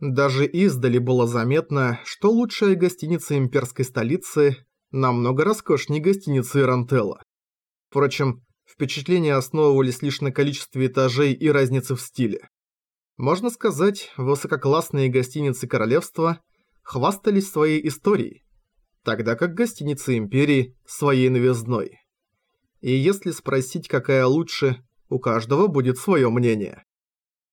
Даже издали было заметно, что лучшая гостиница имперской столицы намного роскошнее гостиницы Рантелла. Впрочем, впечатления основывались лишь на количестве этажей и разнице в стиле. Можно сказать, высококлассные гостиницы королевства хвастались своей историей, тогда как гостиницы империи – своей новизной. И если спросить, какая лучше, у каждого будет свое мнение.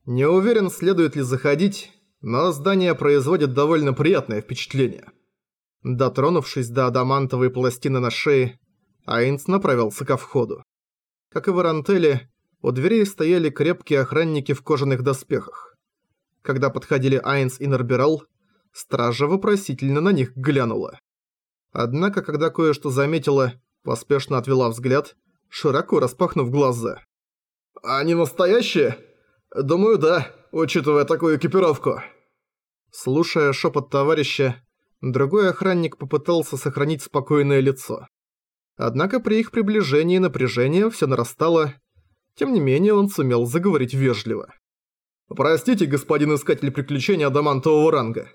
Не уверен, следует ли заходить, но здание производит довольно приятное впечатление. Дотронувшись до адамантовой пластины на шее, Айнс направился ко входу. Как и в Арантеле, у дверей стояли крепкие охранники в кожаных доспехах. Когда подходили Айнс и Норбирал, стража вопросительно на них глянула. Однако, когда кое-что заметила, поспешно отвела взгляд, широко распахнув глаза. «Они настоящие? Думаю, да, учитывая такую экипировку». Слушая шепот товарища, другой охранник попытался сохранить спокойное лицо. Однако при их приближении напряжение все нарастало, тем не менее он сумел заговорить вежливо. «Простите, господин искатель приключений адамантового ранга.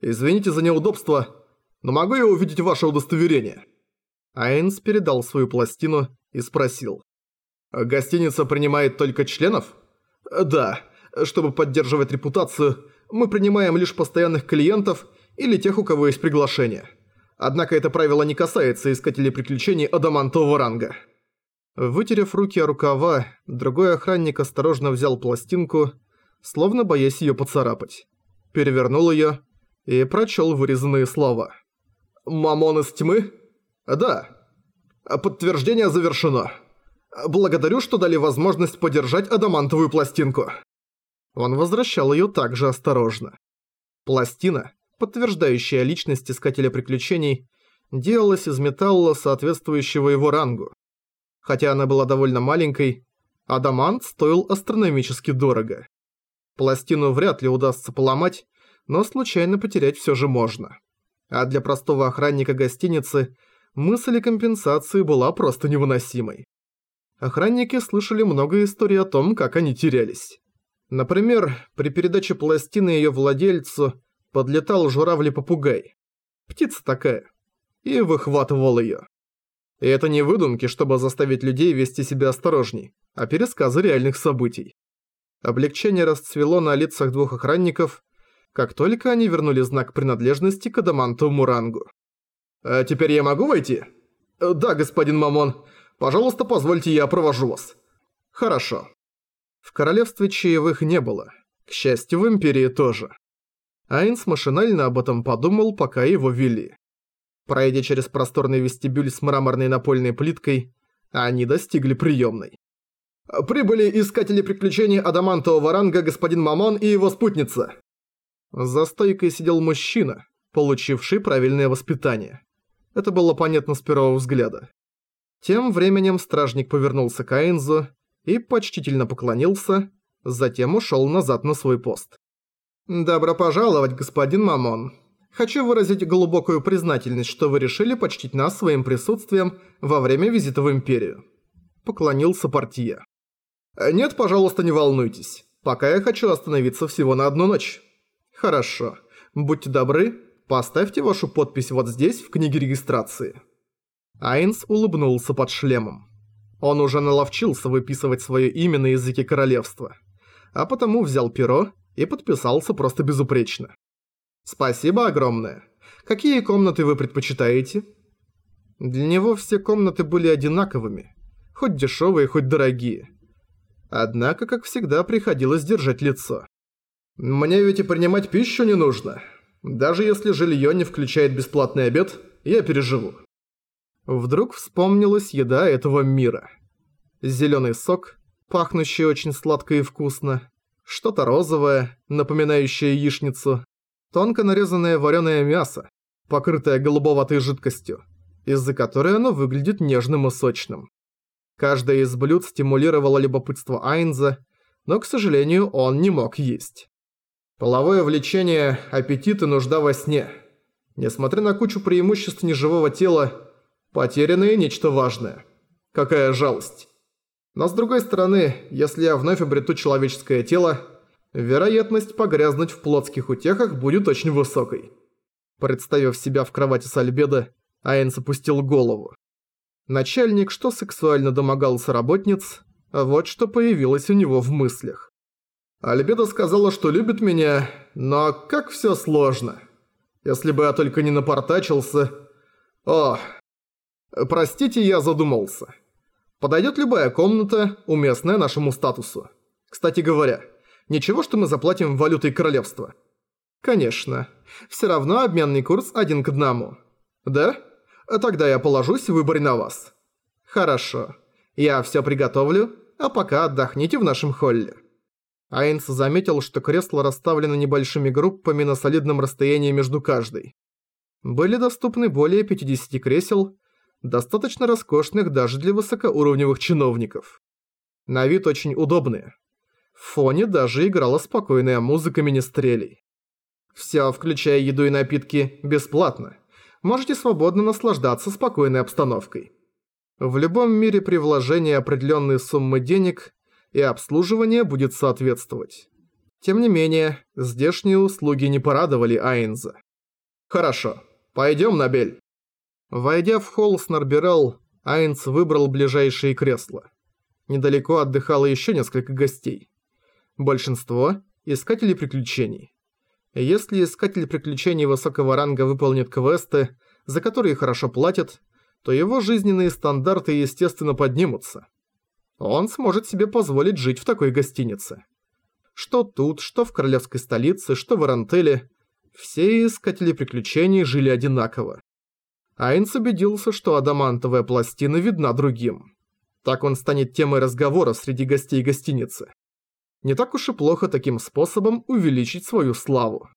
Извините за неудобство, но могу я увидеть ваше удостоверение?» Айнс передал свою пластину и спросил. «Гостиница принимает только членов?» «Да. Чтобы поддерживать репутацию, мы принимаем лишь постоянных клиентов или тех, у кого есть приглашение. Однако это правило не касается искателей приключений адамантового ранга». Вытерев руки о рукава, другой охранник осторожно взял пластинку, словно боясь её поцарапать. Перевернул её и прочёл вырезанные слова. «Мамон из тьмы?» «Да. Подтверждение завершено. Благодарю, что дали возможность подержать адамантовую пластинку». Он возвращал её также осторожно. Пластина, подтверждающая личность Искателя Приключений, делалась из металла, соответствующего его рангу. Хотя она была довольно маленькой, адамант стоил астрономически дорого. Пластину вряд ли удастся поломать, но случайно потерять всё же можно. А для простого охранника гостиницы мысль о компенсации была просто невыносимой. Охранники слышали много историй о том, как они терялись. Например, при передаче пластины её владельцу подлетал журавли-попугай. Птица такая. И выхватывал её. И это не выдумки, чтобы заставить людей вести себя осторожней, а пересказы реальных событий. Облегчение расцвело на лицах двух охранников, как только они вернули знак принадлежности к адамантовому рангу. «А теперь я могу войти?» «Да, господин Мамон. Пожалуйста, позвольте я провожу вас». «Хорошо». В королевстве чаевых не было. К счастью, в Империи тоже. Айнс машинально об этом подумал, пока его вели. Пройдя через просторный вестибюль с мраморной напольной плиткой, они достигли приемной. «Прибыли искатели приключений адамантового ранга господин Мамон и его спутница!» За стойкой сидел мужчина, получивший правильное воспитание. Это было понятно с первого взгляда. Тем временем стражник повернулся к Айнзу и почтительно поклонился, затем ушел назад на свой пост. «Добро пожаловать, господин Мамон. Хочу выразить глубокую признательность, что вы решили почтить нас своим присутствием во время визита в Империю». Поклонился портье. «Нет, пожалуйста, не волнуйтесь. Пока я хочу остановиться всего на одну ночь». «Хорошо. Будьте добры, поставьте вашу подпись вот здесь, в книге регистрации». Айнс улыбнулся под шлемом. Он уже наловчился выписывать свое имя на языке королевства, а потому взял перо и подписался просто безупречно. «Спасибо огромное. Какие комнаты вы предпочитаете?» Для него все комнаты были одинаковыми, хоть дешевые, хоть дорогие. Однако, как всегда, приходилось держать лицо. «Мне ведь и принимать пищу не нужно. Даже если жилье не включает бесплатный обед, я переживу». Вдруг вспомнилась еда этого мира. Зелёный сок, пахнущий очень сладко и вкусно, что-то розовое, напоминающее яичницу, тонко нарезанное вареное мясо, покрытое голубоватой жидкостью, из-за которой оно выглядит нежным и сочным. Каждое из блюд стимулировало любопытство Айнза, но, к сожалению, он не мог есть. Половое влечение, аппетит и нужда во сне. Несмотря на кучу преимуществ неживого тела, потерянное нечто важное. Какая жалость. Но с другой стороны, если я вновь обрету человеческое тело, вероятность погрязнуть в плотских утехах будет очень высокой. Представив себя в кровати с Альбедо, Айнс опустил голову. Начальник, что сексуально домогался работниц, вот что появилось у него в мыслях. Альбедо сказала, что любит меня, но как всё сложно. Если бы я только не напортачился... О, простите, я задумался. Подойдет любая комната, уместная нашему статусу. Кстати говоря, ничего, что мы заплатим валютой королевства. Конечно. Все равно обменный курс один к одному. Да? Тогда я положусь в выборе на вас. Хорошо. Я все приготовлю, а пока отдохните в нашем холле. Айнс заметил, что кресла расставлены небольшими группами на солидном расстоянии между каждой. Были доступны более 50 кресел, достаточно роскошных даже для высокоуровневых чиновников. На вид очень удобные. В фоне даже играла спокойная музыка министрелей. Всё, включая еду и напитки, бесплатно. Можете свободно наслаждаться спокойной обстановкой. В любом мире при вложении определенной суммы денег и обслуживание будет соответствовать. Тем не менее, здешние услуги не порадовали Айнза. «Хорошо, пойдем, Набель». Войдя в холл с Нарбирал, Айнц выбрал ближайшие кресла. Недалеко отдыхало еще несколько гостей. Большинство – искатели приключений. Если искатель приключений высокого ранга выполнит квесты, за которые хорошо платят, то его жизненные стандарты естественно поднимутся. Он сможет себе позволить жить в такой гостинице. Что тут, что в королевской столице, что в Арантеле, все искатели приключений жили одинаково. Айнс убедился, что адамантовая пластина видна другим. Так он станет темой разговора среди гостей гостиницы. Не так уж и плохо таким способом увеличить свою славу.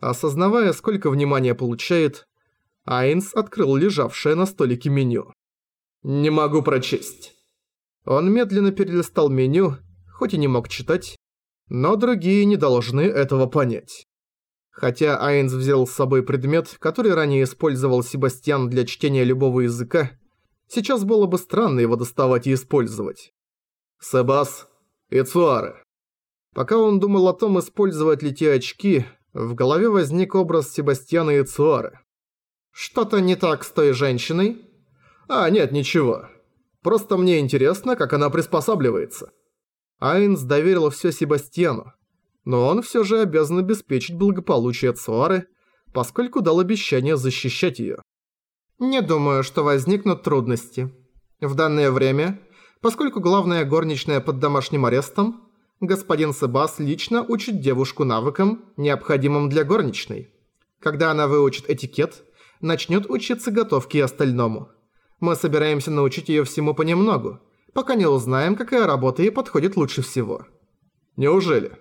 Осознавая, сколько внимания получает, Айнс открыл лежавшее на столике меню. «Не могу прочесть». Он медленно перелистал меню, хоть и не мог читать, но другие не должны этого понять. Хотя Айнс взял с собой предмет, который ранее использовал Себастьян для чтения любого языка, сейчас было бы странно его доставать и использовать. Себас и Цуары. Пока он думал о том, использовать ли те очки, в голове возник образ Себастьяна и Цуары. «Что-то не так с той женщиной?» «А, нет, ничего. Просто мне интересно, как она приспосабливается». Айнс доверил все Себастьяну, но он все же обязан обеспечить благополучие Цуары, поскольку дал обещание защищать ее. Не думаю, что возникнут трудности. В данное время, поскольку главная горничная под домашним арестом, господин Себас лично учит девушку навыкам, необходимым для горничной. Когда она выучит этикет, начнет учиться готовке и остальному. Мы собираемся научить ее всему понемногу, пока не узнаем, какая работа ей подходит лучше всего. Неужели?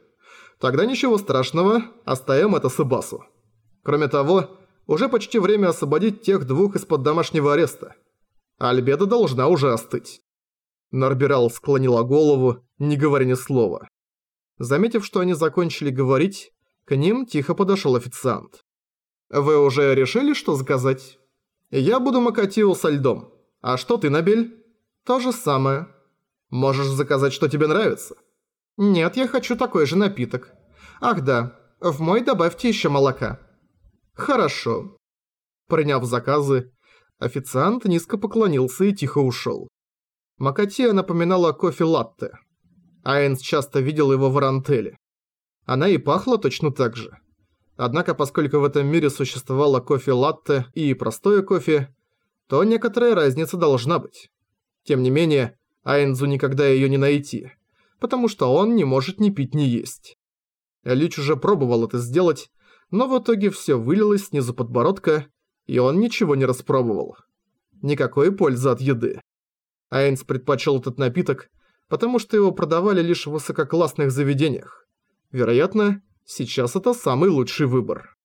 Тогда ничего страшного, оставим это Сыбасу. Кроме того, уже почти время освободить тех двух из-под домашнего ареста. Альбеда должна уже остыть. Нарбирал склонила голову, не говоря ни слова. Заметив, что они закончили говорить, к ним тихо подошел официант. «Вы уже решили, что заказать?» «Я буду макатио со льдом. А что ты, Набель?» «То же самое. Можешь заказать, что тебе нравится?» «Нет, я хочу такой же напиток. Ах да, в мой добавьте еще молока». «Хорошо». Приняв заказы, официант низко поклонился и тихо ушел. Макатия напоминала кофе-латте. Айнс часто видел его в Арантеле. Она и пахла точно так же. Однако, поскольку в этом мире существовало кофе-латте и простое кофе, то некоторая разница должна быть. Тем не менее, Айнзу никогда ее не найти потому что он не может ни пить, ни есть. Лич уже пробовал это сделать, но в итоге все вылилось снизу подбородка, и он ничего не распробовал. Никакой пользы от еды. Айнс предпочел этот напиток, потому что его продавали лишь в высококлассных заведениях. Вероятно, сейчас это самый лучший выбор.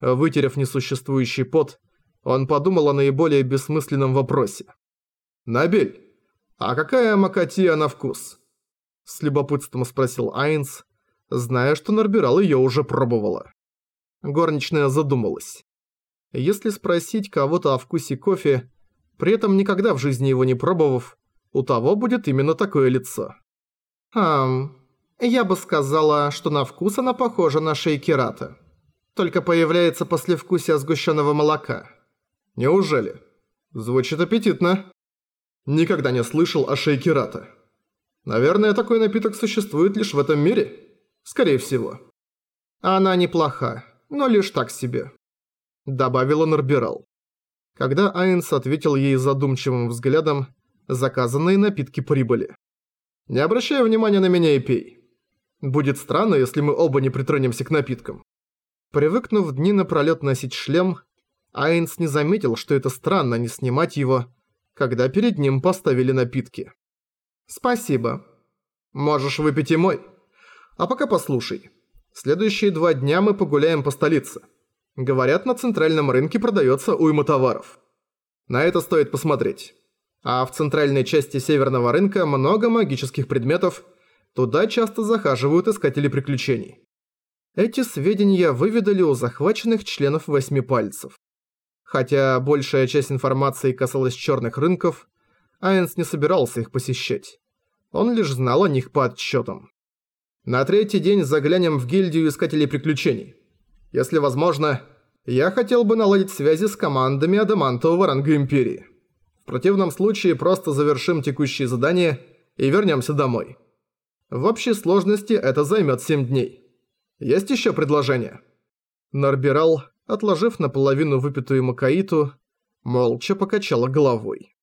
Вытерев несуществующий пот, он подумал о наиболее бессмысленном вопросе. «Набель, а какая макатия на вкус?» С любопытством спросил Айнс, зная, что Нарбирал её уже пробовала. Горничная задумалась. Если спросить кого-то о вкусе кофе, при этом никогда в жизни его не пробовав, у того будет именно такое лицо. «Ам, Я бы сказала, что на вкус она похожа на шейкерата. Только появляется послевкусие сгущенного молока. Неужели? Звучит аппетитно. Никогда не слышал о шейкерата. Наверное, такой напиток существует лишь в этом мире. Скорее всего. Она неплоха, но лишь так себе. Добавила Норбирал. Когда Айнс ответил ей задумчивым взглядом, заказанные напитки прибыли. «Не обращай внимания на меня и пей. Будет странно, если мы оба не притронемся к напиткам». Привыкнув дни напролёт носить шлем, Айнс не заметил, что это странно не снимать его, когда перед ним поставили напитки. «Спасибо. Можешь выпить и мой. А пока послушай. Следующие два дня мы погуляем по столице. Говорят, на центральном рынке продается уйма товаров. На это стоит посмотреть. А в центральной части северного рынка много магических предметов. Туда часто захаживают искатели приключений. Эти сведения выведали у захваченных членов восьми пальцев. Хотя большая часть информации касалась черных рынков, Айнс не собирался их посещать. Он лишь знал о них по отчетам. На третий день заглянем в гильдию Искателей Приключений. Если возможно, я хотел бы наладить связи с командами Адамантового ранга Империи. В противном случае просто завершим текущие задания и вернемся домой. В общей сложности это займет 7 дней. Есть еще предложения?» Нарбирал, отложив наполовину выпитую макаиту, молча покачала головой.